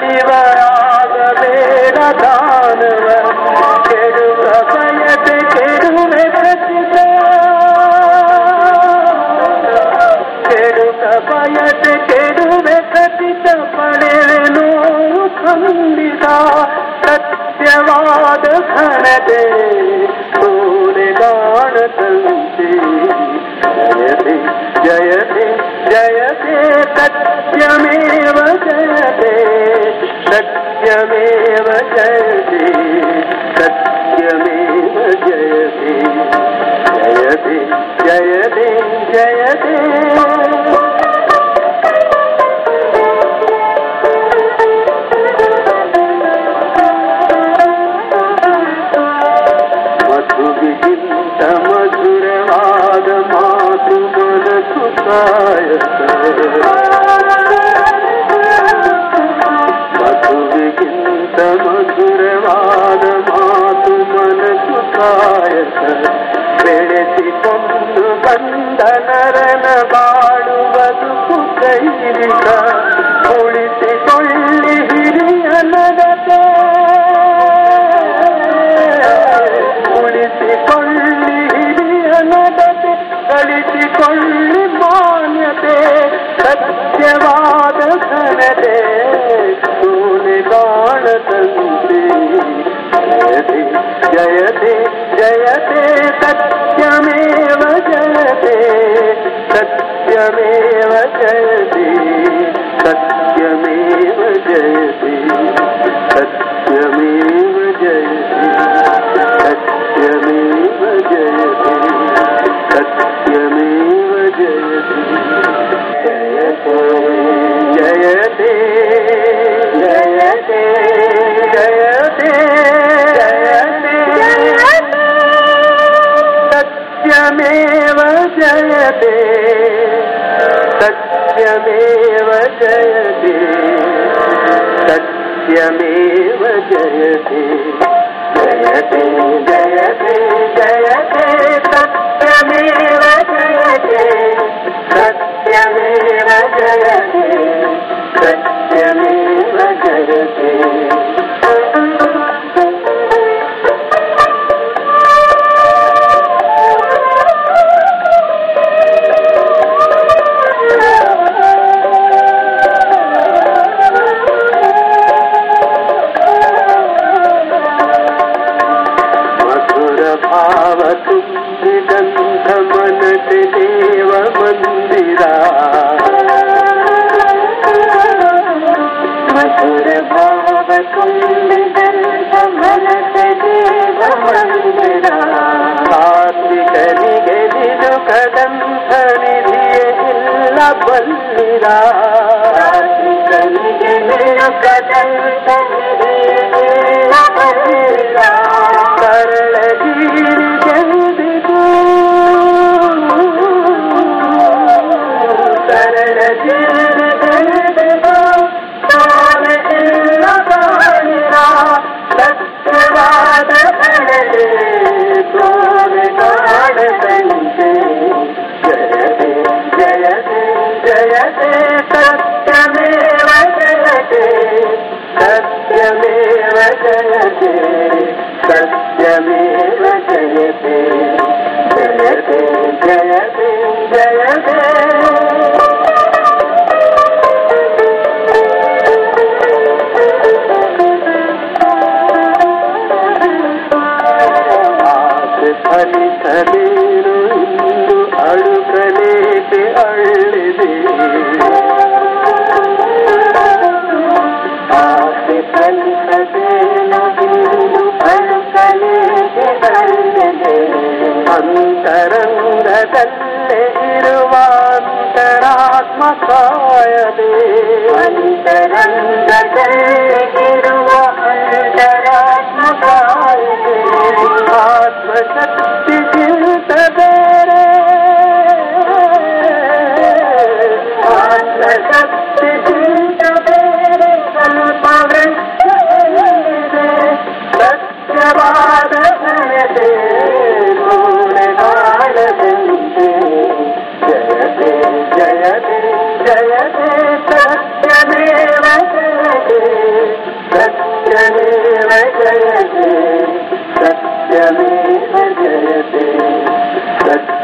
दिवराग मेरा दानव केरु कफयत केरु में प्रचिता केरु कफयत खंडिता सत्यवाद खन दे पूरे गान तंते जयते जयते जयते सत्यमेव जयते सत्यमेव जयति सत्यमेव जयति जयति जयति जयति मधुविचिन्त मधुरवादमातु मदसुतायत ಮಧುವಿಗಿಂತ ಮಧುರವಾದ ಮಾತು ಮನಸ್ಸು ಕಾಯಕ ಬೆಳೆಸಿಕೊಂಡು ಬಂದ ನರನ ಬಾಳು ಬದುಕು ಕೈರಿಕ ಉಳಿಸಿಕೊಳ್ಳಿ ಹಿರಿಯ भारत सत्यमेव जयते। सत्यमेव जयते। जयते जयते जयते सत्यमेव जयते। सत्यमेव जयते। भावत गन्धमनति देव मन्दिरा मधुर देव मन्दिरा कार्तिक निगदिनु कदम्भ निधिये इल्ल सत्यमेव जयते सत्यमेव जयते सत्यमेव जयते जयते जयते जयते हरी ಅಂತರಂಗದಲ್ಲೇ ಇರುವ ಅಂತರಾತ್ಮ ಕಾಯದೆ ಅಂತರಂಗದಲ್ಲೇ Thank you.